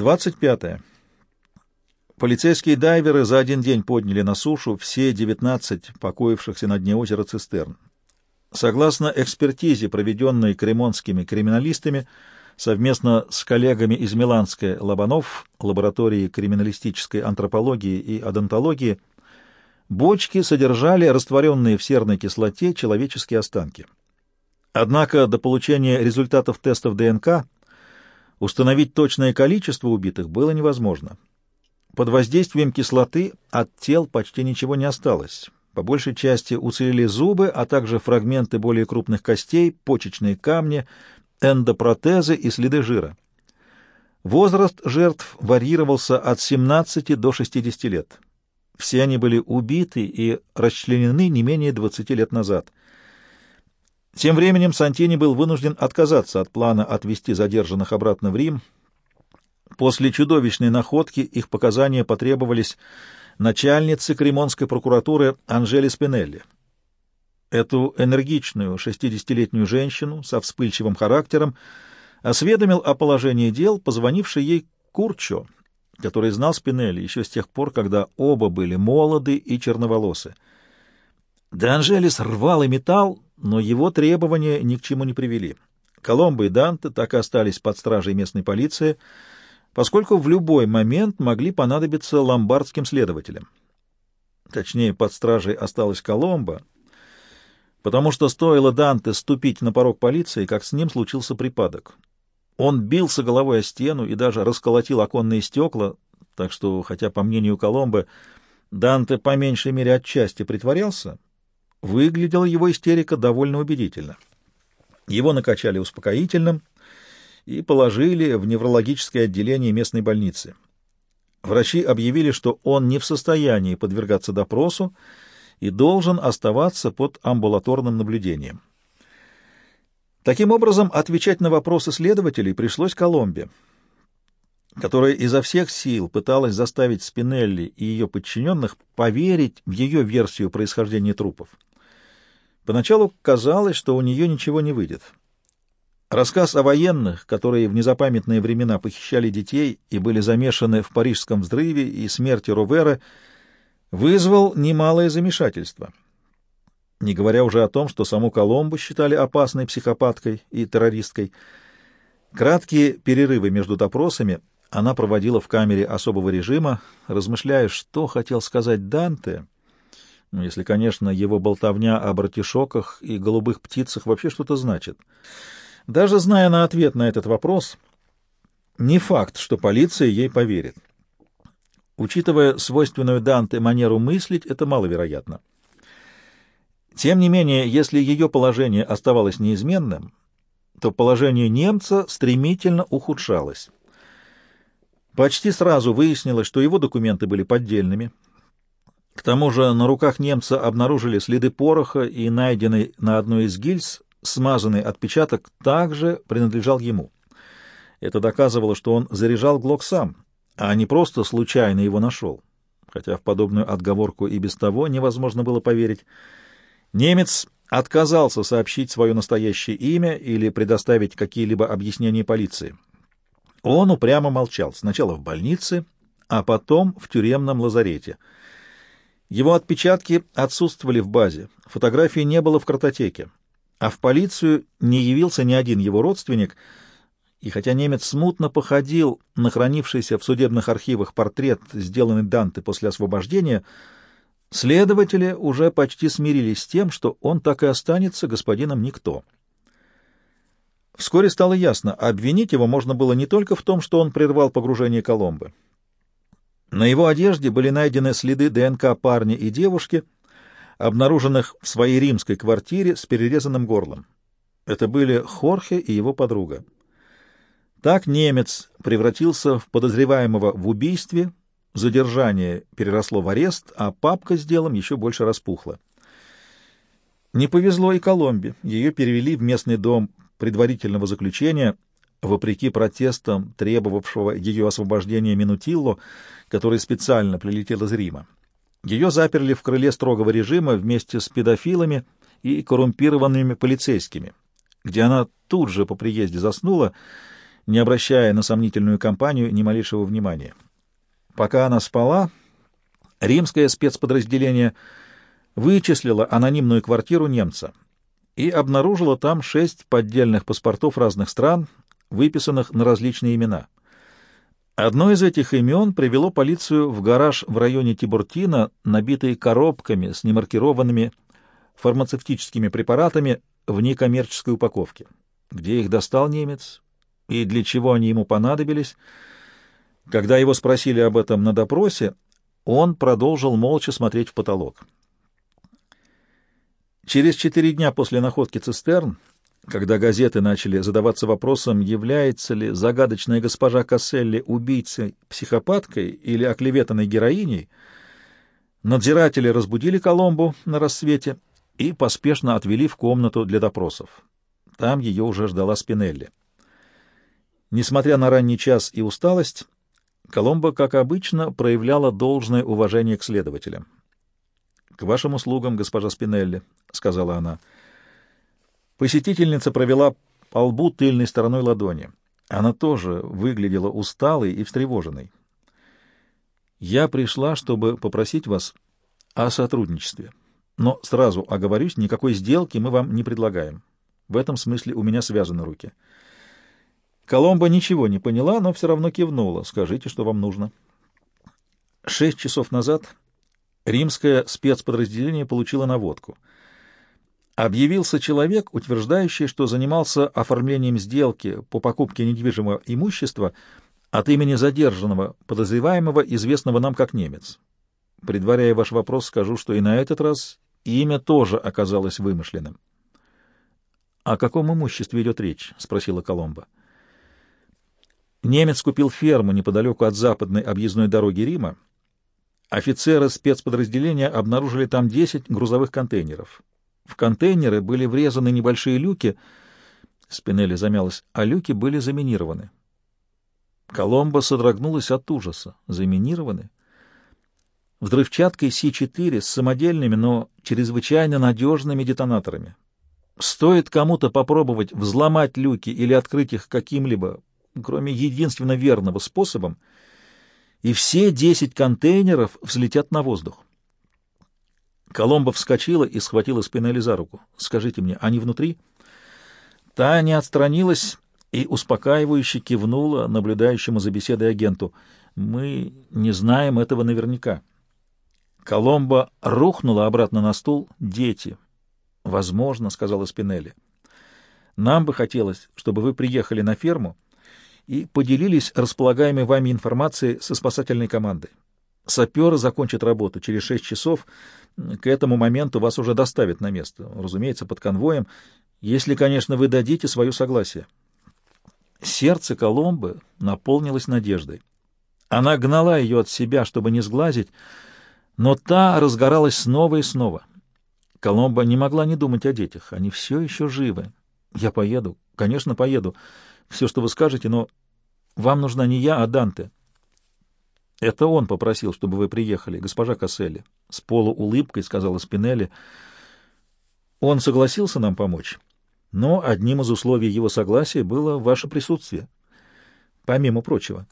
25. Полицейские дайверы за один день подняли на сушу все 19 покоившихся на дне озера цистерн. Согласно экспертизе, проведенной кремонскими криминалистами, совместно с коллегами из Миланской Лобанов, лаборатории криминалистической антропологии и одонтологии, бочки содержали растворенные в серной кислоте человеческие останки. Однако до получения результатов тестов ДНК установить точное количество убитых было невозможно. Под воздействием кислоты от тел почти ничего не осталось. По большей части уцелели зубы, а также фрагменты более крупных костей, почечные камни, эндопротезы и следы жира. Возраст жертв варьировался от 17 до 60 лет. Все они были убиты и расчленены не менее 20 лет назад. Тем временем Сантини был вынужден отказаться от плана отвезти задержанных обратно в Рим. После чудовищной находки их показания потребовались начальницы Кремонской прокуратуры Анжели Спинелли. Эту энергичную 60-летнюю женщину со вспыльчивым характером осведомил о положении дел, позвонивший ей Курчо, который знал Спинелли еще с тех пор, когда оба были молоды и черноволосы. Де Анжелис рвал и металл, но его требования ни к чему не привели. Коломбо и Данте так и остались под стражей местной полиции — поскольку в любой момент могли понадобиться ломбардским следователям. Точнее, под стражей осталась Коломба, потому что стоило Данте ступить на порог полиции, как с ним случился припадок. Он бился головой о стену и даже расколотил оконные стекла, так что, хотя, по мнению Коломбы, Данте по меньшей мере отчасти притворялся, выглядела его истерика довольно убедительно. Его накачали успокоительным — и положили в неврологическое отделение местной больницы. Врачи объявили, что он не в состоянии подвергаться допросу и должен оставаться под амбулаторным наблюдением. Таким образом, отвечать на вопросы следователей пришлось Коломбе, которая изо всех сил пыталась заставить Спинелли и ее подчиненных поверить в ее версию происхождения трупов. Поначалу казалось, что у нее ничего не выйдет. Рассказ о военных, которые в незапамятные времена похищали детей и были замешаны в парижском взрыве и смерти Ровера, вызвал немалое замешательство. Не говоря уже о том, что саму Коломбу считали опасной психопаткой и террористкой. Краткие перерывы между допросами она проводила в камере особого режима, размышляя, что хотел сказать Данте, если, конечно, его болтовня о братишоках и голубых птицах вообще что-то значит. Даже зная на ответ на этот вопрос, не факт, что полиция ей поверит. Учитывая свойственную Данте манеру мыслить, это маловероятно. Тем не менее, если ее положение оставалось неизменным, то положение немца стремительно ухудшалось. Почти сразу выяснилось, что его документы были поддельными. К тому же на руках немца обнаружили следы пороха и найденный на одной из гильз смазанный отпечаток также принадлежал ему. Это доказывало, что он заряжал Глок сам, а не просто случайно его нашел. Хотя в подобную отговорку и без того невозможно было поверить. Немец отказался сообщить свое настоящее имя или предоставить какие-либо объяснения полиции. Он упрямо молчал, сначала в больнице, а потом в тюремном лазарете. Его отпечатки отсутствовали в базе, фотографии не было в картотеке а в полицию не явился ни один его родственник, и хотя немец смутно походил на хранившийся в судебных архивах портрет, сделанный Данте после освобождения, следователи уже почти смирились с тем, что он так и останется господином Никто. Вскоре стало ясно, обвинить его можно было не только в том, что он прервал погружение Коломбы. На его одежде были найдены следы ДНК парня и девушки — обнаруженных в своей римской квартире с перерезанным горлом. Это были Хорхе и его подруга. Так немец превратился в подозреваемого в убийстве, задержание переросло в арест, а папка с делом еще больше распухла. Не повезло и Коломбе. Ее перевели в местный дом предварительного заключения, вопреки протестам, требовавшего ее освобождения Минутилло, который специально прилетел из Рима. Ее заперли в крыле строгого режима вместе с педофилами и коррумпированными полицейскими, где она тут же по приезде заснула, не обращая на сомнительную компанию ни малейшего внимания. Пока она спала, римское спецподразделение вычислило анонимную квартиру немца и обнаружило там шесть поддельных паспортов разных стран, выписанных на различные имена. Одно из этих имен привело полицию в гараж в районе Тибуртина, набитый коробками с немаркированными фармацевтическими препаратами в некоммерческой упаковке. Где их достал немец и для чего они ему понадобились? Когда его спросили об этом на допросе, он продолжил молча смотреть в потолок. Через четыре дня после находки цистерн, когда газеты начали задаваться вопросом, является ли загадочная госпожа Касселли убийцей, психопаткой или оклеветанной героиней, надзиратели разбудили Коломбу на рассвете и поспешно отвели в комнату для допросов. Там ее уже ждала Спинелли. Несмотря на ранний час и усталость, Коломбо, как обычно, проявляла должное уважение к следователям. «К вашим услугам, госпожа Спинелли», — сказала она. Посетительница провела по лбу тыльной стороной ладони. Она тоже выглядела усталой и встревоженной. «Я пришла, чтобы попросить вас о сотрудничестве. Но сразу оговорюсь, никакой сделки мы вам не предлагаем. В этом смысле у меня связаны руки». Коломба ничего не поняла, но все равно кивнула. «Скажите, что вам нужно». Шесть часов назад римское спецподразделение получило наводку. Объявился человек, утверждающий, что занимался оформлением сделки по покупке недвижимого имущества от имени задержанного, подозреваемого, известного нам как немец. Предваряя ваш вопрос, скажу, что и на этот раз имя тоже оказалось вымышленным. — О каком имуществе идет речь? — спросила Коломба. Немец купил ферму неподалеку от западной объездной дороги Рима, Офицеры спецподразделения обнаружили там 10 грузовых контейнеров. В контейнеры были врезаны небольшие люки, Спинелли замялась, а люки были заминированы. Коломбо содрогнулась от ужаса. Заминированы? Взрывчаткой С-4 с самодельными, но чрезвычайно надежными детонаторами. Стоит кому-то попробовать взломать люки или открыть их каким-либо, кроме единственно верного способом — и все десять контейнеров взлетят на воздух. Коломба вскочила и схватила Спинелли за руку. «Скажите мне, они внутри?» Та не отстранилась и успокаивающе кивнула наблюдающему за беседой агенту. «Мы не знаем этого наверняка». Коломба рухнула обратно на стул. «Дети». «Возможно», — сказала Спинелли. «Нам бы хотелось, чтобы вы приехали на ферму и поделились располагаемой вами информацией со спасательной командой. Саперы закончат работу через шесть часов. К этому моменту вас уже доставят на место, разумеется, под конвоем, если, конечно, вы дадите свое согласие. Сердце Коломбы наполнилось надеждой. Она гнала ее от себя, чтобы не сглазить, но та разгоралась снова и снова. Коломба не могла не думать о детях. Они все еще живы. Я поеду. Конечно, поеду. Все, что вы скажете, но вам нужна не я, а Данте. Это он попросил, чтобы вы приехали, госпожа Касселли. С полуулыбкой сказала Спинелли. Он согласился нам помочь, но одним из условий его согласия было ваше присутствие. Помимо прочего.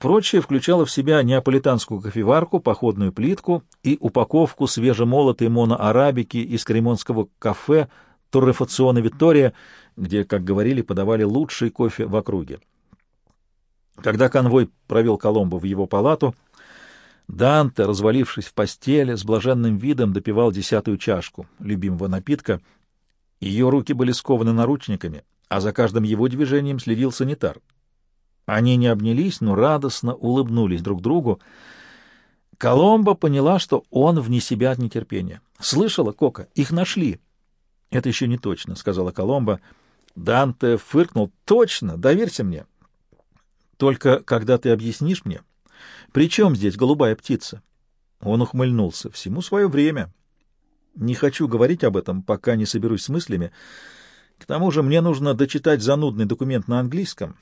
Прочее включало в себя неаполитанскую кофеварку, походную плитку и упаковку свежемолотой моноарабики из кремонского кафе Торрефационе Виктория, где, как говорили, подавали лучший кофе в округе. Когда конвой провел Коломбо в его палату, Данте, развалившись в постели, с блаженным видом допивал десятую чашку любимого напитка. Ее руки были скованы наручниками, а за каждым его движением следил санитар. Они не обнялись, но радостно улыбнулись друг другу. Коломбо поняла, что он вне себя от нетерпения. «Слышала, Кока? Их нашли!» «Это еще не точно», — сказала Коломбо. Данте фыркнул. «Точно! Доверься мне!» Только когда ты объяснишь мне, при чем здесь голубая птица? Он ухмыльнулся. Всему свое время. Не хочу говорить об этом, пока не соберусь с мыслями. К тому же мне нужно дочитать занудный документ на английском,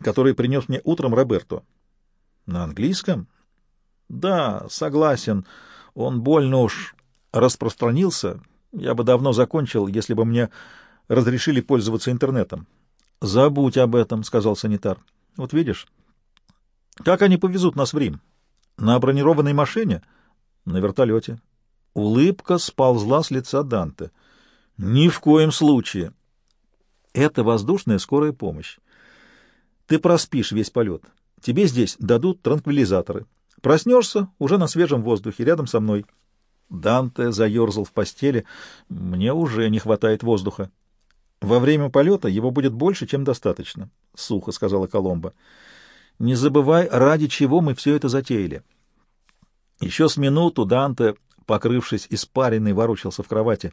который принес мне утром Роберто. На английском? Да, согласен. Он больно уж распространился. Я бы давно закончил, если бы мне разрешили пользоваться интернетом. Забудь об этом, сказал санитар. Вот видишь, как они повезут нас в Рим? На бронированной машине? На вертолете. Улыбка сползла с лица Данте. Ни в коем случае. Это воздушная скорая помощь. Ты проспишь весь полет. Тебе здесь дадут транквилизаторы. Проснешься уже на свежем воздухе, рядом со мной. Данте заерзал в постели. Мне уже не хватает воздуха. Во время полета его будет больше, чем достаточно, — сухо сказала Коломба. Не забывай, ради чего мы все это затеяли. Еще с минуту Данте, покрывшись испаренной, ворочался в кровати.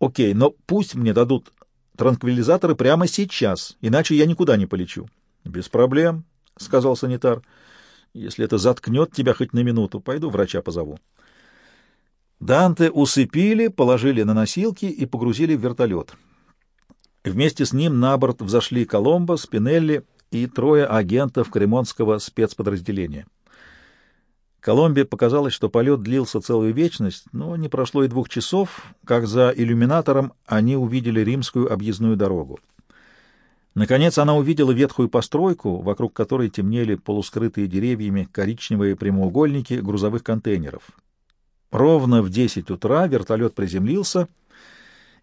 Окей, но пусть мне дадут транквилизаторы прямо сейчас, иначе я никуда не полечу. — Без проблем, — сказал санитар. — Если это заткнет тебя хоть на минуту, пойду врача позову. Данте усыпили, положили на носилки и погрузили в вертолет. Вместе с ним на борт взошли Коломбо, Спинелли и трое агентов кремонского спецподразделения. Коломбе показалось, что полет длился целую вечность, но не прошло и двух часов, как за иллюминатором они увидели римскую объездную дорогу. Наконец она увидела ветхую постройку, вокруг которой темнели полускрытые деревьями коричневые прямоугольники грузовых контейнеров. Ровно в десять утра вертолет приземлился,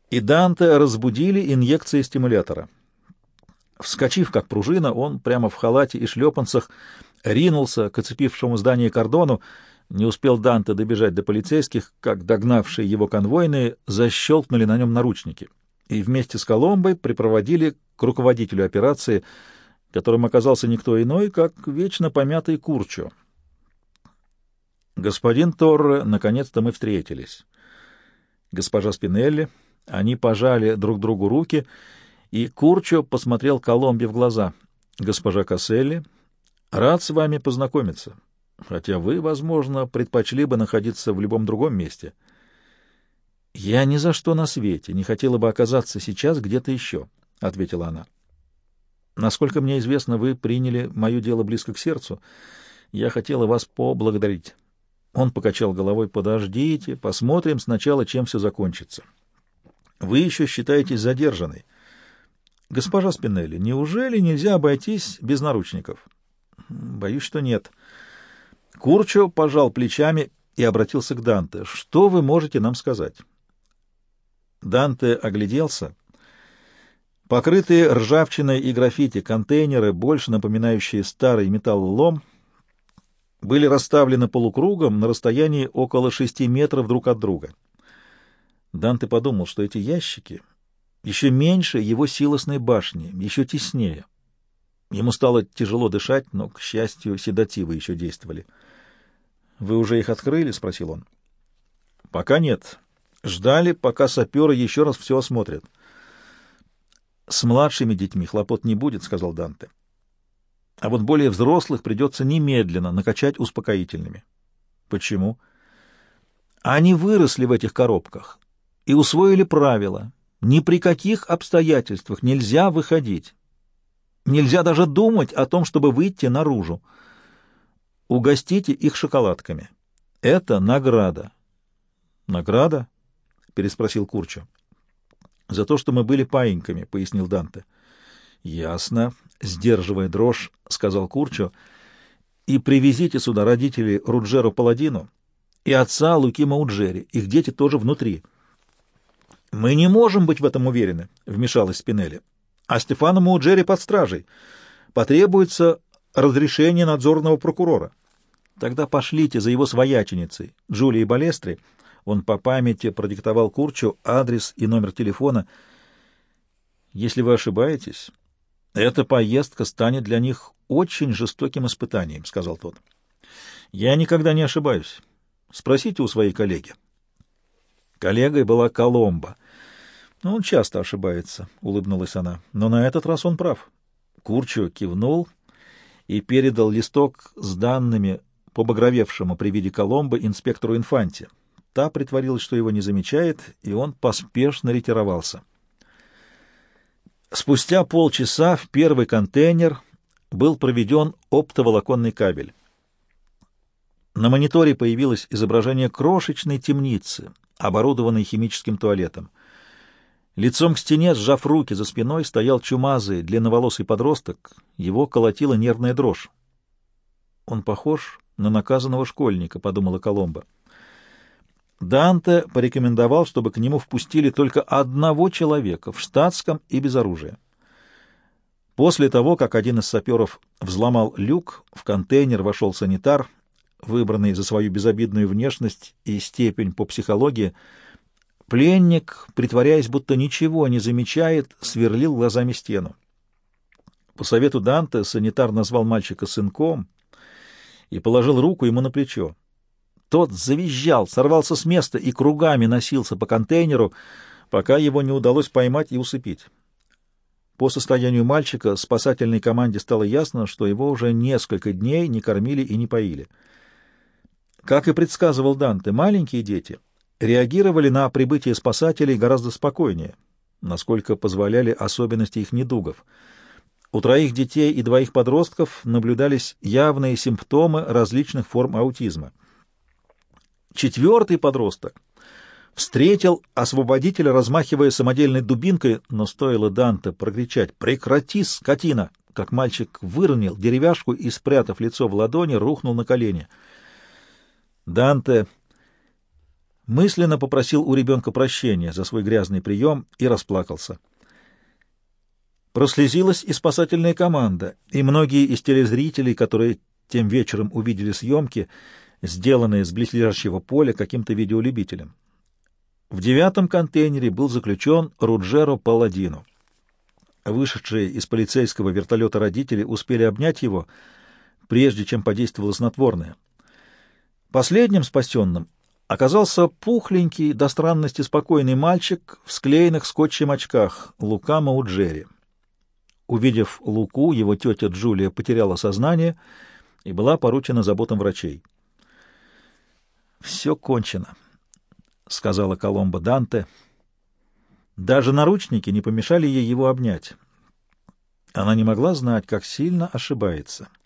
и Данте разбудили инъекции стимулятора. Вскочив как пружина, он прямо в халате и шлепанцах ринулся к оцепившему здание кордону. Не успел Данте добежать до полицейских, как догнавшие его конвойные защелкнули на нем наручники и вместе с Коломбой припроводили к руководителю операции, которым оказался никто иной, как вечно помятый Курчо. Господин Торре, наконец-то мы встретились. Госпожа Спинелли, они пожали друг другу руки, и Курчо посмотрел Коломбе в глаза. Госпожа Касселли, рад с вами познакомиться, хотя вы, возможно, предпочли бы находиться в любом другом месте. Я ни за что на свете не хотела бы оказаться сейчас где-то еще, — ответила она. Насколько мне известно, вы приняли мое дело близко к сердцу. Я хотела вас поблагодарить. Он покачал головой. «Подождите, посмотрим сначала, чем все закончится. Вы еще считаетесь задержанной. Госпожа Спинелли, неужели нельзя обойтись без наручников?» «Боюсь, что нет». Курчо пожал плечами и обратился к Данте. «Что вы можете нам сказать?» Данте огляделся. Покрытые ржавчиной и граффити контейнеры, больше напоминающие старый металлолом, были расставлены полукругом на расстоянии около шести метров друг от друга. Данте подумал, что эти ящики еще меньше его силосной башни, еще теснее. Ему стало тяжело дышать, но, к счастью, седативы еще действовали. — Вы уже их открыли? — спросил он. — Пока нет. Ждали, пока саперы еще раз все осмотрят. — С младшими детьми хлопот не будет, — сказал Данте. — а вот более взрослых придется немедленно накачать успокоительными. Почему? Они выросли в этих коробках и усвоили правила. Ни при каких обстоятельствах нельзя выходить. Нельзя даже думать о том, чтобы выйти наружу. Угостите их шоколадками. Это награда. Награда? переспросил Курчо. За то, что мы были паиньками, пояснил Данте. Ясно, сдерживая дрожь, сказал Курчо. И привезите сюда родителей Руджеро Паладину и отца Луки Мауджери. Их дети тоже внутри. Мы не можем быть в этом уверены, вмешалась Спинелли. А Стефано Мауджери под стражей. Потребуется разрешение надзорного прокурора. Тогда пошлите за его свояченицей, Джулией Балестри. Он по памяти продиктовал Курчу адрес и номер телефона. Если вы ошибаетесь, эта поездка станет для них очень жестоким испытанием, — сказал тот. — Я никогда не ошибаюсь. Спросите у своей коллеги. Коллегой была Коломба. Он часто ошибается, — улыбнулась она. Но на этот раз он прав. Курчо кивнул и передал листок с данными побагровевшему при виде Коломбы инспектору Инфанте. Та притворилась, что его не замечает, и он поспешно ретировался. Спустя полчаса в первый контейнер был проведен оптоволоконный кабель. На мониторе появилось изображение крошечной темницы, оборудованной химическим туалетом. Лицом к стене, сжав руки за спиной, стоял чумазый, длинноволосый подросток. Его колотила нервная дрожь. «Он похож на наказанного школьника», — подумала Коломба. Данте порекомендовал, чтобы к нему впустили только одного человека в штатском и без оружия. После того, как один из саперов взломал люк, в контейнер вошел санитар, выбранный за свою безобидную внешность и степень по психологии. Пленник, притворяясь, будто ничего не замечает, сверлил глазами стену. По совету Данте санитар назвал мальчика сынком и положил руку ему на плечо. Тот завизжал, сорвался с места и кругами носился по контейнеру, пока его не удалось поймать и усыпить. По состоянию мальчика спасательной команде стало ясно, что его уже несколько дней не кормили и не поили. Как и предсказывал Данте, маленькие дети реагировали на прибытие спасателей гораздо спокойнее, насколько позволяли особенности их недугов. У троих детей и двоих подростков наблюдались явные симптомы различных форм аутизма. Четвертый подросток встретил освободителя, размахивая самодельной дубинкой, но стоило Данте прокричать «Прекрати, скотина!», как мальчик выронил деревяшку и, спрятав лицо в ладони, рухнул на колени. Данте мысленно попросил у ребенка прощения за свой грязный прием и расплакался. Прослезилась и спасательная команда, и многие из телезрителей, которые тем вечером увидели съемки, сделанные с близлежащего поля каким-то видеолюбителем. В девятом контейнере был заключен Руджеро Паладино. Вышедшие из полицейского вертолета родители успели обнять его, прежде чем подействовало снотворное. Последним спасенным оказался пухленький, до странности спокойный мальчик в склеенных скотчем очках Лука Мауджери. Увидев Луку, его тетя Джулия потеряла сознание и была поручена заботам врачей. «Все кончено», — сказала Коломба Данте. Даже наручники не помешали ей его обнять. Она не могла знать, как сильно ошибается. —